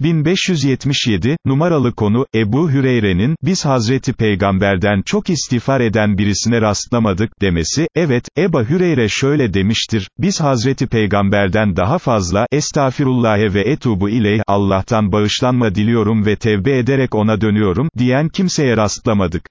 1577, numaralı konu, Ebu Hüreyre'nin, biz Hazreti Peygamberden çok istiğfar eden birisine rastlamadık, demesi, evet, Eba Hüreyre şöyle demiştir, biz Hazreti Peygamberden daha fazla, estağfirullahe ve etubu ileyh, Allah'tan bağışlanma diliyorum ve tevbe ederek ona dönüyorum, diyen kimseye rastlamadık.